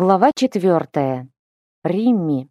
Глава четвертая. Римми.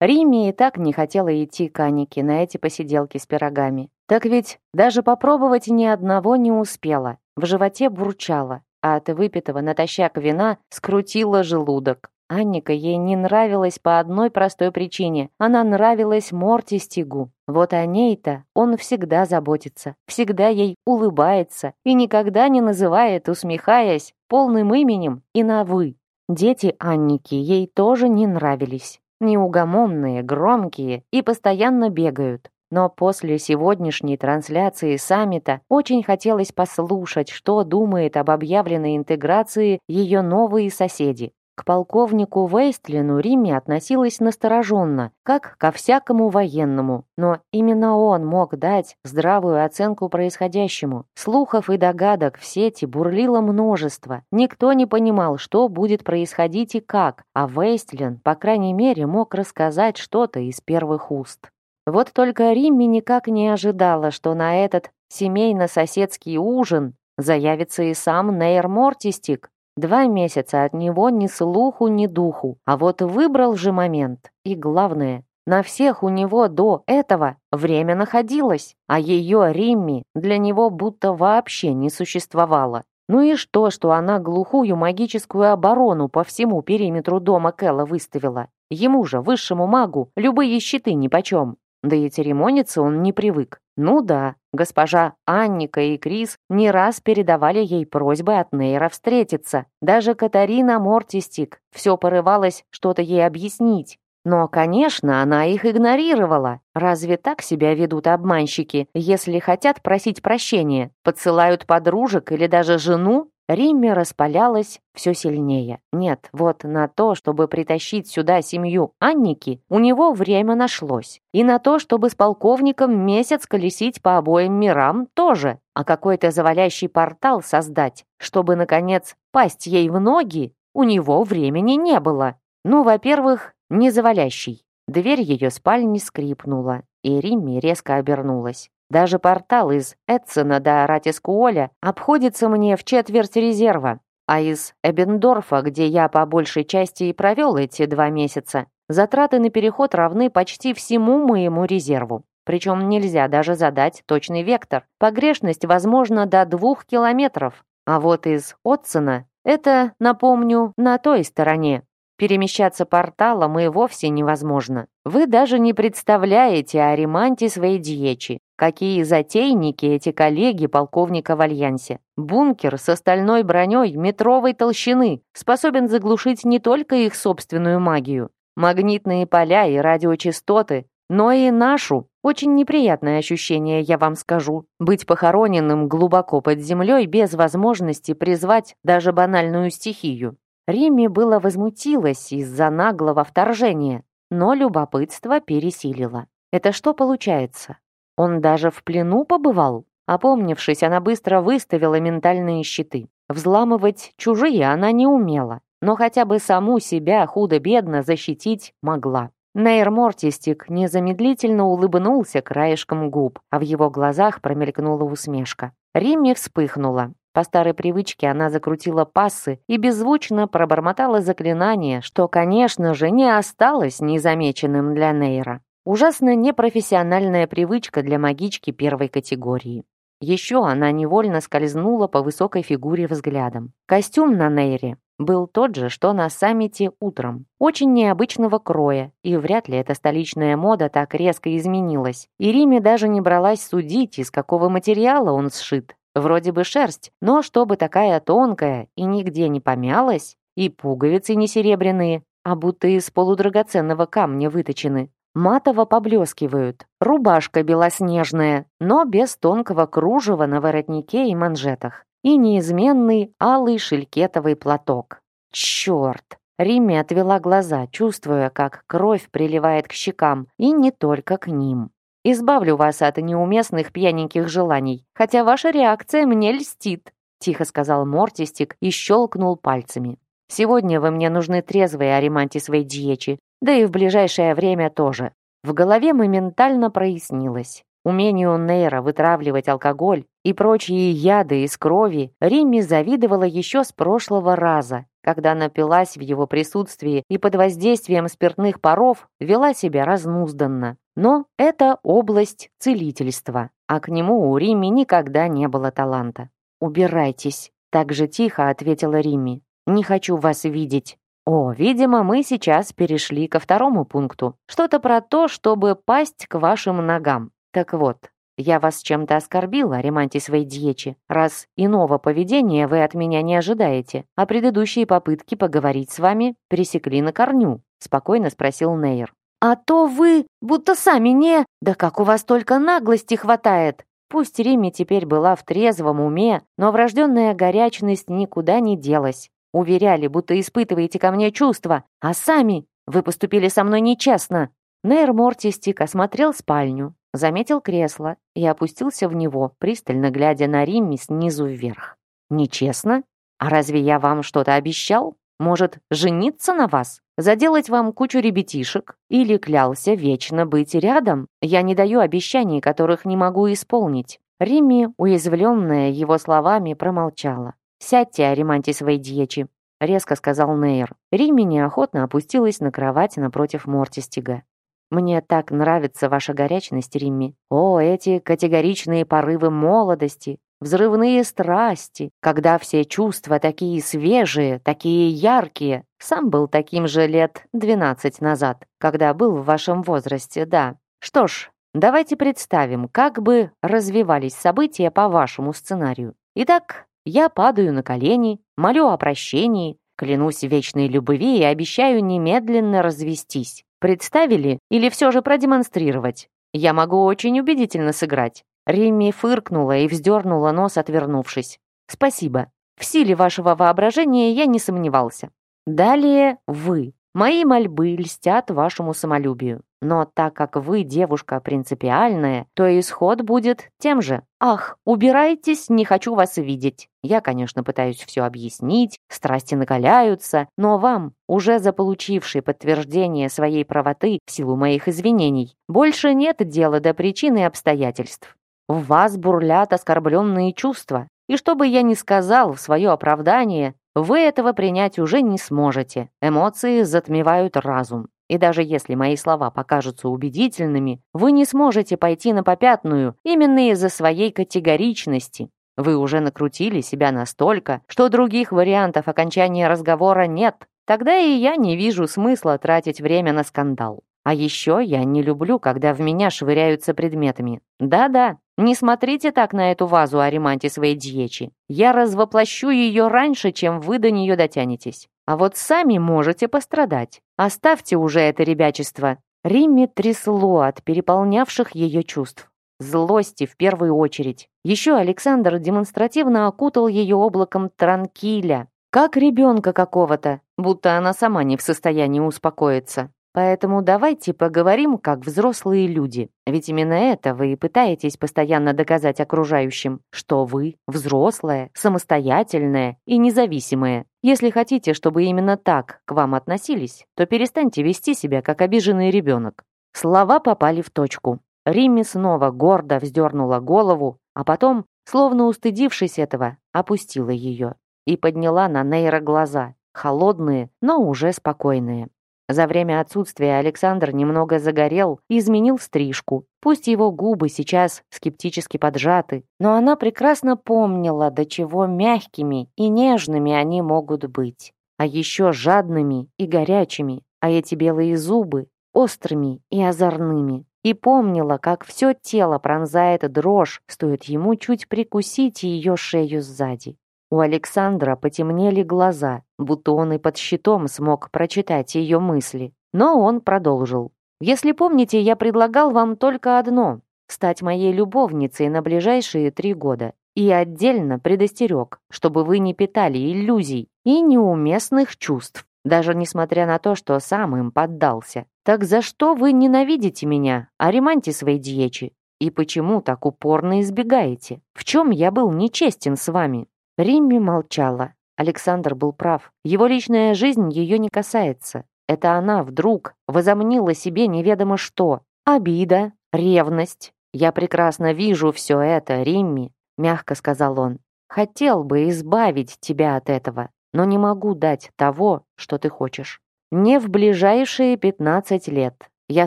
Римми и так не хотела идти к Анике на эти посиделки с пирогами. Так ведь даже попробовать ни одного не успела. В животе бурчала, а от выпитого натощак вина скрутила желудок. Анника ей не нравилась по одной простой причине. Она нравилась Морти Стигу. Вот о ней-то он всегда заботится, всегда ей улыбается и никогда не называет, усмехаясь, полным именем и на «вы». Дети Анники ей тоже не нравились. Неугомонные, громкие и постоянно бегают. Но после сегодняшней трансляции саммита очень хотелось послушать, что думает об объявленной интеграции ее новые соседи. К полковнику Вейстлину Римми относилась настороженно, как ко всякому военному, но именно он мог дать здравую оценку происходящему. Слухов и догадок в сети бурлило множество. Никто не понимал, что будет происходить и как, а Вейстлин, по крайней мере, мог рассказать что-то из первых уст. Вот только Римми никак не ожидала, что на этот семейно-соседский ужин заявится и сам Нейр Мортистик, Два месяца от него ни слуху, ни духу. А вот выбрал же момент. И главное, на всех у него до этого время находилось, а ее Римми для него будто вообще не существовало. Ну и что, что она глухую магическую оборону по всему периметру дома Кэлла выставила? Ему же, высшему магу, любые щиты нипочем. Да и церемониться он не привык. Ну да, госпожа Анника и Крис не раз передавали ей просьбы от Нейра встретиться. Даже Катарина Мортистик все порывалась что-то ей объяснить. Но, конечно, она их игнорировала. Разве так себя ведут обманщики, если хотят просить прощения? Подсылают подружек или даже жену? Римми распалялась все сильнее. Нет, вот на то, чтобы притащить сюда семью Анники, у него время нашлось. И на то, чтобы с полковником месяц колесить по обоим мирам, тоже. А какой-то завалящий портал создать, чтобы, наконец, пасть ей в ноги, у него времени не было. Ну, во-первых, не завалящий. Дверь ее спальни скрипнула, и Римми резко обернулась. Даже портал из Эдсона до Ратискуоля обходится мне в четверть резерва, а из Эбендорфа, где я по большей части и провел эти два месяца, затраты на переход равны почти всему моему резерву. Причем нельзя даже задать точный вектор. Погрешность возможна до двух километров. А вот из Отсона это, напомню, на той стороне. Перемещаться порталом и вовсе невозможно. Вы даже не представляете о ремонте своей дьечи. Какие затейники эти коллеги полковника в Альянсе. Бункер с остальной броней метровой толщины способен заглушить не только их собственную магию, магнитные поля и радиочастоты, но и нашу. Очень неприятное ощущение, я вам скажу. Быть похороненным глубоко под землей без возможности призвать даже банальную стихию. Римме было возмутилось из-за наглого вторжения, но любопытство пересилило. Это что получается? Он даже в плену побывал? Опомнившись, она быстро выставила ментальные щиты. Взламывать чужие она не умела, но хотя бы саму себя худо-бедно защитить могла. Нейр Мортистик незамедлительно улыбнулся краешком губ, а в его глазах промелькнула усмешка. Римми вспыхнула. По старой привычке она закрутила пассы и беззвучно пробормотала заклинание, что, конечно же, не осталось незамеченным для Нейра. Ужасно непрофессиональная привычка для магички первой категории. Еще она невольно скользнула по высокой фигуре взглядом. Костюм на Нейре был тот же, что на саммите утром. Очень необычного кроя, и вряд ли эта столичная мода так резко изменилась. И Риме даже не бралась судить, из какого материала он сшит. Вроде бы шерсть, но чтобы такая тонкая и нигде не помялась, и пуговицы не серебряные, а будто из полудрагоценного камня выточены матово поблескивают. Рубашка белоснежная, но без тонкого кружева на воротнике и манжетах. И неизменный алый шелькетовый платок. Черт! Римми отвела глаза, чувствуя, как кровь приливает к щекам, и не только к ним. «Избавлю вас от неуместных пьяненьких желаний, хотя ваша реакция мне льстит», тихо сказал Мортистик и щелкнул пальцами. «Сегодня вы мне нужны трезвые о ремонте своей дьечи, да и в ближайшее время тоже. В голове моментально прояснилось. Умению Нейра вытравливать алкоголь и прочие яды из крови Римми завидовала еще с прошлого раза, когда напилась в его присутствии и под воздействием спиртных паров вела себя разнузданно. Но это область целительства, а к нему у Римми никогда не было таланта. «Убирайтесь», — так же тихо ответила Римми. «Не хочу вас видеть». О, видимо, мы сейчас перешли ко второму пункту. Что-то про то, чтобы пасть к вашим ногам. Так вот, я вас чем-то оскорбила, Ремантис Вейдьечи, раз иного поведения вы от меня не ожидаете, а предыдущие попытки поговорить с вами пересекли на корню?» — спокойно спросил Нейр. «А то вы будто сами не... Да как у вас только наглости хватает!» Пусть Риме теперь была в трезвом уме, но врожденная горячность никуда не делась. Уверяли, будто испытываете ко мне чувства, а сами вы поступили со мной нечестно. Нейр Мортистик осмотрел спальню, заметил кресло и опустился в него, пристально глядя на Римми снизу вверх. «Нечестно? А разве я вам что-то обещал? Может, жениться на вас? Заделать вам кучу ребятишек? Или клялся вечно быть рядом? Я не даю обещаний, которых не могу исполнить». Римми, уязвленная его словами, промолчала. «Сядьте, Аримантис Вейдьечи», — резко сказал Нейр. Римми неохотно опустилась на кровать напротив Мортистига. Мне так нравится ваша горячность, Римми. О, эти категоричные порывы молодости, взрывные страсти, когда все чувства такие свежие, такие яркие. Сам был таким же лет двенадцать назад, когда был в вашем возрасте, да. Что ж, давайте представим, как бы развивались события по вашему сценарию. Итак, я падаю на колени, молю о прощении, клянусь вечной любви и обещаю немедленно развестись. Представили или все же продемонстрировать? Я могу очень убедительно сыграть». Римми фыркнула и вздернула нос, отвернувшись. «Спасибо. В силе вашего воображения я не сомневался. Далее вы. Мои мольбы льстят вашему самолюбию. Но так как вы девушка принципиальная, то исход будет тем же. Ах, убирайтесь, не хочу вас видеть. Я, конечно, пытаюсь все объяснить, страсти накаляются, но вам, уже заполучивший подтверждение своей правоты в силу моих извинений, больше нет дела до причин и обстоятельств. В вас бурлят оскорбленные чувства, и что бы я ни сказал в свое оправдание, вы этого принять уже не сможете. Эмоции затмевают разум. И даже если мои слова покажутся убедительными, вы не сможете пойти на попятную именно из-за своей категоричности. Вы уже накрутили себя настолько, что других вариантов окончания разговора нет. Тогда и я не вижу смысла тратить время на скандал. А еще я не люблю, когда в меня швыряются предметами. Да-да, не смотрите так на эту вазу Ариманти своей дьечи. Я развоплощу ее раньше, чем вы до нее дотянетесь. А вот сами можете пострадать. Оставьте уже это ребячество». Римме трясло от переполнявших ее чувств. Злости в первую очередь. Еще Александр демонстративно окутал ее облаком транкиля, как ребенка какого-то, будто она сама не в состоянии успокоиться. Поэтому давайте поговорим как взрослые люди. Ведь именно это вы и пытаетесь постоянно доказать окружающим, что вы взрослая, самостоятельная и независимая. Если хотите, чтобы именно так к вам относились, то перестаньте вести себя как обиженный ребенок. Слова попали в точку. Римми снова гордо вздернула голову, а потом, словно устыдившись этого, опустила ее и подняла на Нейра глаза, холодные, но уже спокойные. За время отсутствия Александр немного загорел и изменил стрижку. Пусть его губы сейчас скептически поджаты, но она прекрасно помнила, до чего мягкими и нежными они могут быть. А еще жадными и горячими, а эти белые зубы острыми и озорными. И помнила, как все тело пронзает дрожь, стоит ему чуть прикусить ее шею сзади. У Александра потемнели глаза, будто он и под щитом смог прочитать ее мысли. Но он продолжил. «Если помните, я предлагал вам только одно — стать моей любовницей на ближайшие три года. И отдельно предостерег, чтобы вы не питали иллюзий и неуместных чувств, даже несмотря на то, что сам им поддался. Так за что вы ненавидите меня, Ариманти свои дьечи? И почему так упорно избегаете? В чем я был нечестен с вами?» Римми молчала. Александр был прав. Его личная жизнь ее не касается. Это она вдруг возомнила себе неведомо что. Обида, ревность, «Я прекрасно вижу все это, Римми», — мягко сказал он. «Хотел бы избавить тебя от этого, но не могу дать того, что ты хочешь. Не в ближайшие пятнадцать лет. Я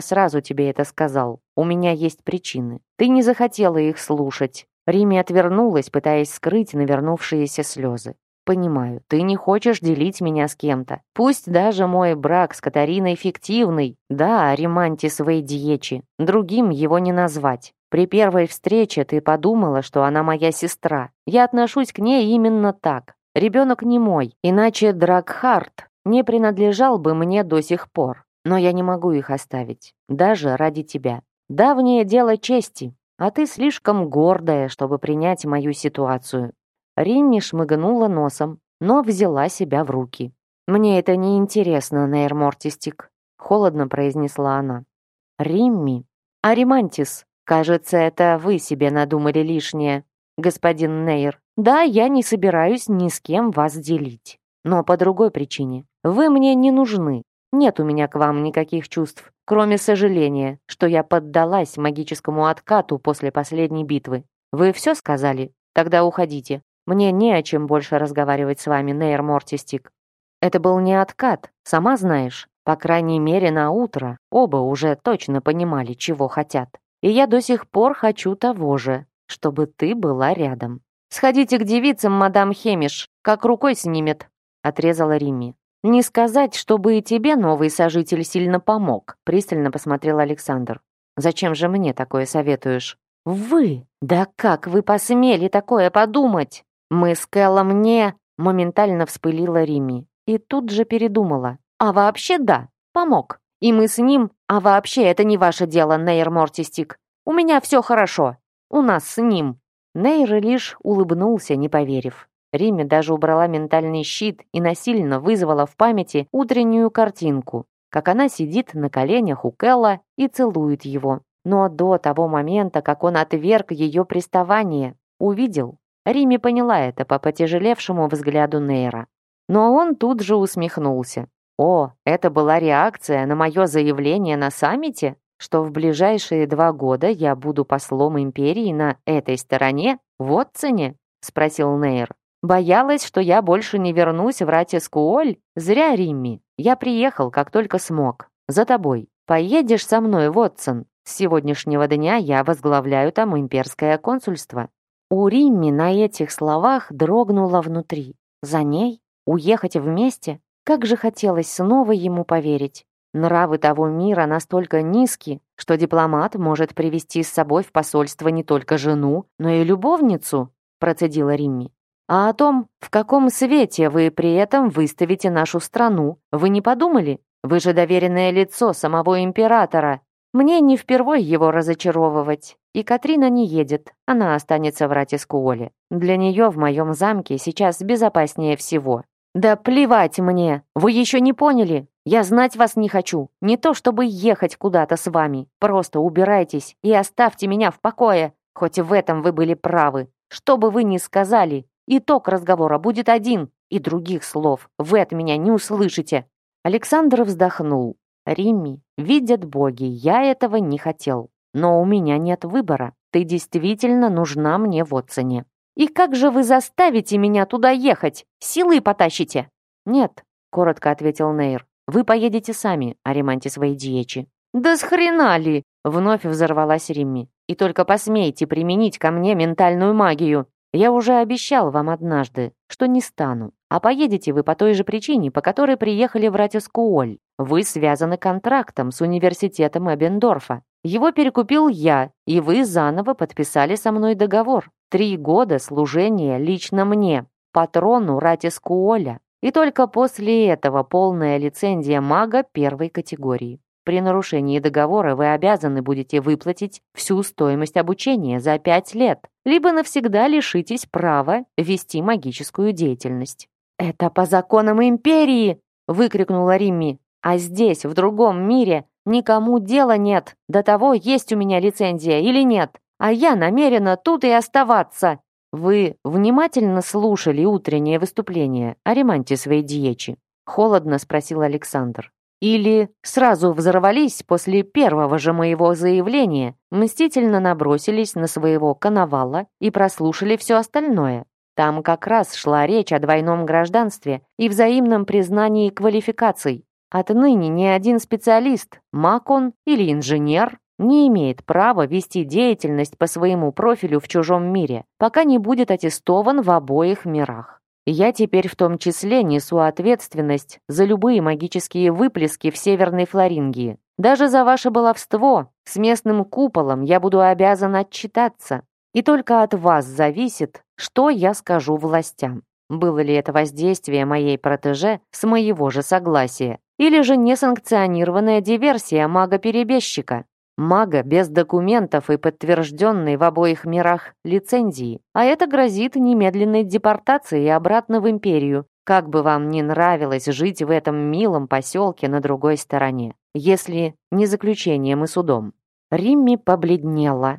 сразу тебе это сказал. У меня есть причины. Ты не захотела их слушать». Римми отвернулась, пытаясь скрыть навернувшиеся слезы. Понимаю, ты не хочешь делить меня с кем-то. Пусть даже мой брак с Катариной фиктивный. Да, Ремантис Вейдиечи. Другим его не назвать. При первой встрече ты подумала, что она моя сестра. Я отношусь к ней именно так. Ребенок не мой, иначе Дракхарт не принадлежал бы мне до сих пор. Но я не могу их оставить, даже ради тебя. Давнее дело чести, а ты слишком гордая, чтобы принять мою ситуацию. Ринни шмыгнула носом, но взяла себя в руки. «Мне это не интересно, Нейр Мортистик», — холодно произнесла она. «Римми? Аримантис, кажется, это вы себе надумали лишнее, господин Нейр. Да, я не собираюсь ни с кем вас делить. Но по другой причине. Вы мне не нужны. Нет у меня к вам никаких чувств, кроме сожаления, что я поддалась магическому откату после последней битвы. Вы все сказали? Тогда уходите. Мне не о чем больше разговаривать с вами, Нейр Мортистик. Это был не откат, сама знаешь. По крайней мере, на утро оба уже точно понимали, чего хотят. И я до сих пор хочу того же, чтобы ты была рядом. Сходите к девицам, мадам Хемиш, как рукой снимет, отрезала Римми. Не сказать, чтобы и тебе новый сожитель сильно помог, пристально посмотрел Александр. Зачем же мне такое советуешь? Вы? Да как вы посмели такое подумать? «Мы с Кэллом не...» — моментально вспылила Рими. И тут же передумала. «А вообще да, помог. И мы с ним... А вообще это не ваше дело, Нейр Мортистик. У меня все хорошо. У нас с ним». Нейр лишь улыбнулся, не поверив. Риме даже убрала ментальный щит и насильно вызвала в памяти утреннюю картинку, как она сидит на коленях у Кэлла и целует его. Но до того момента, как он отверг ее приставание, увидел, Рими поняла это по потяжелевшему взгляду Нейра. Но он тут же усмехнулся. «О, это была реакция на мое заявление на саммите, что в ближайшие два года я буду послом империи на этой стороне, в Отцене?» — спросил Нейр. «Боялась, что я больше не вернусь в Ратискуоль? Зря, Римми. Я приехал, как только смог. За тобой. Поедешь со мной в Отцен? С сегодняшнего дня я возглавляю там имперское консульство. У Римми на этих словах дрогнуло внутри. За ней? Уехать вместе? Как же хотелось снова ему поверить. Нравы того мира настолько низки, что дипломат может привести с собой в посольство не только жену, но и любовницу, процедила Римми. А о том, в каком свете вы при этом выставите нашу страну, вы не подумали? Вы же доверенное лицо самого императора. Мне не впервой его разочаровывать. И Катрина не едет, она останется в Ратискуоле. Для нее в моем замке сейчас безопаснее всего. Да плевать мне, вы еще не поняли. Я знать вас не хочу. Не то чтобы ехать куда-то с вами. Просто убирайтесь и оставьте меня в покое. Хоть в этом вы были правы. Что бы вы ни сказали, итог разговора будет один, и других слов вы от меня не услышите. Александр вздохнул. Римми, видят боги, я этого не хотел. Но у меня нет выбора. Ты действительно нужна мне в Отцене. И как же вы заставите меня туда ехать? Силой потащите? Нет, коротко ответил Нейр. Вы поедете сами, Аримантис Вейдиечи. Да с хрена ли? Вновь взорвалась Римми. И только посмейте применить ко мне ментальную магию. Я уже обещал вам однажды, что не стану. А поедете вы по той же причине, по которой приехали в Ратискуоль. Вы связаны контрактом с университетом Эбендорфа. Его перекупил я, и вы заново подписали со мной договор. Три года служения лично мне, патрону Ратискуоля. И только после этого полная лицензия мага первой категории. При нарушении договора вы обязаны будете выплатить всю стоимость обучения за пять лет, либо навсегда лишитесь права вести магическую деятельность. «Это по законам империи!» — выкрикнула Римми. «А здесь, в другом мире, никому дела нет до того, есть у меня лицензия или нет, а я намерена тут и оставаться!» «Вы внимательно слушали утреннее выступление о ремонте своей диечи?» — холодно спросил Александр. Или сразу взорвались после первого же моего заявления, мстительно набросились на своего коновала и прослушали все остальное. Там как раз шла речь о двойном гражданстве и взаимном признании квалификаций. Отныне ни один специалист, маг он или инженер, не имеет права вести деятельность по своему профилю в чужом мире, пока не будет аттестован в обоих мирах. Я теперь в том числе несу ответственность за любые магические выплески в Северной Флорингии. Даже за ваше баловство с местным куполом я буду обязан отчитаться. И только от вас зависит, что я скажу властям. Было ли это воздействие моей протеже с моего же согласия, или же несанкционированная диверсия мага-перебежчика? Мага без документов и подтвержденной в обоих мирах лицензии. А это грозит немедленной депортацией обратно в империю, как бы вам ни нравилось жить в этом милом поселке на другой стороне, если не заключением и судом. Римми побледнела.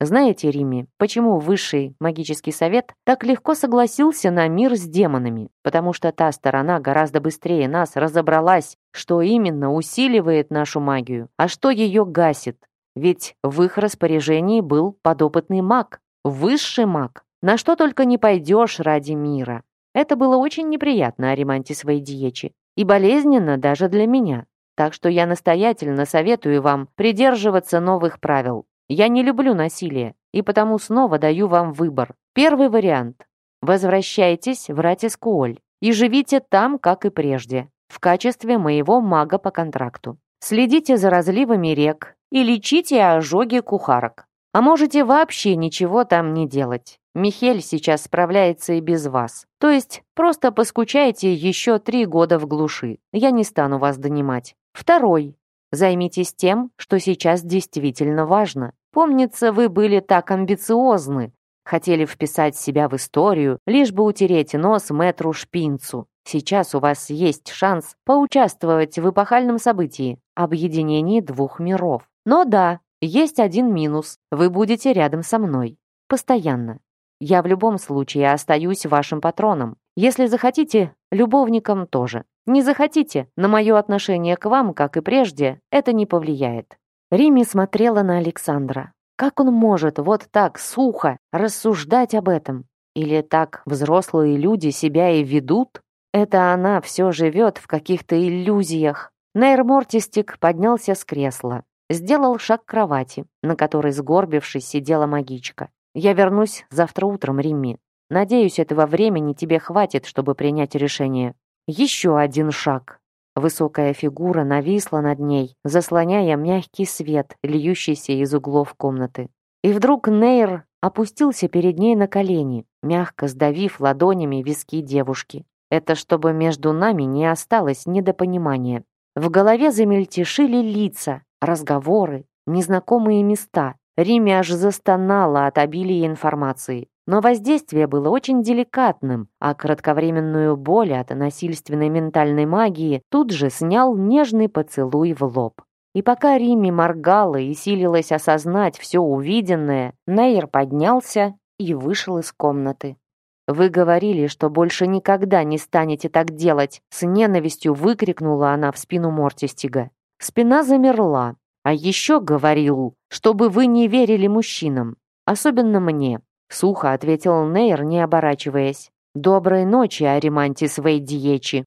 Знаете, Римми, почему Высший магический совет так легко согласился на мир с демонами? Потому что та сторона гораздо быстрее нас разобралась, что именно усиливает нашу магию, а что ее гасит. Ведь в их распоряжении был подопытный маг, высший маг. На что только не пойдешь ради мира. Это было очень неприятно Ариманте Свейдиечи и болезненно даже для меня. Так что я настоятельно советую вам придерживаться новых правил. Я не люблю насилие, и потому снова даю вам выбор. Первый вариант. Возвращайтесь в Ратискуоль и живите там, как и прежде, в качестве моего мага по контракту. Следите за разливами рек и лечите ожоги кухарок. А можете вообще ничего там не делать. Михель сейчас справляется и без вас. То есть просто поскучайте еще три года в глуши. Я не стану вас донимать. Второй. Займитесь тем, что сейчас действительно важно. Помнится, вы были так амбициозны, хотели вписать себя в историю, лишь бы утереть нос мэтру Шпинцу. Сейчас у вас есть шанс поучаствовать в эпохальном событии – объединении двух миров. Но да, есть один минус – вы будете рядом со мной. Постоянно. Я в любом случае остаюсь вашим патроном. Если захотите, любовником тоже. Не захотите, на мое отношение к вам, как и прежде, это не повлияет». Рими смотрела на Александра. Как он может вот так сухо рассуждать об этом? Или так взрослые люди себя и ведут? Это она все живет в каких-то иллюзиях. Нейр Мортистик поднялся с кресла. Сделал шаг к кровати, на которой, сгорбившись, сидела магичка. «Я вернусь завтра утром, Римми. Надеюсь, этого времени тебе хватит, чтобы принять решение. Еще один шаг. Высокая фигура нависла над ней, заслоняя мягкий свет, льющийся из углов комнаты. И вдруг Нейр опустился перед ней на колени, мягко сдавив ладонями виски девушки. Это чтобы между нами не осталось недопонимания. В голове замельтешили лица, разговоры, незнакомые места. Риме аж застонала от обилия информации. Но воздействие было очень деликатным, а кратковременную боль от насильственной ментальной магии тут же снял нежный поцелуй в лоб. И пока Римми моргала и силилась осознать все увиденное, Нейр поднялся и вышел из комнаты. «Вы говорили, что больше никогда не станете так делать!» С ненавистью выкрикнула она в спину Мортистига. Спина замерла. «А еще говорил, чтобы вы не верили мужчинам, особенно мне. Сухо ответил Нейр, не оборачиваясь. «Доброй ночи, Аримантис Вейдиечи!»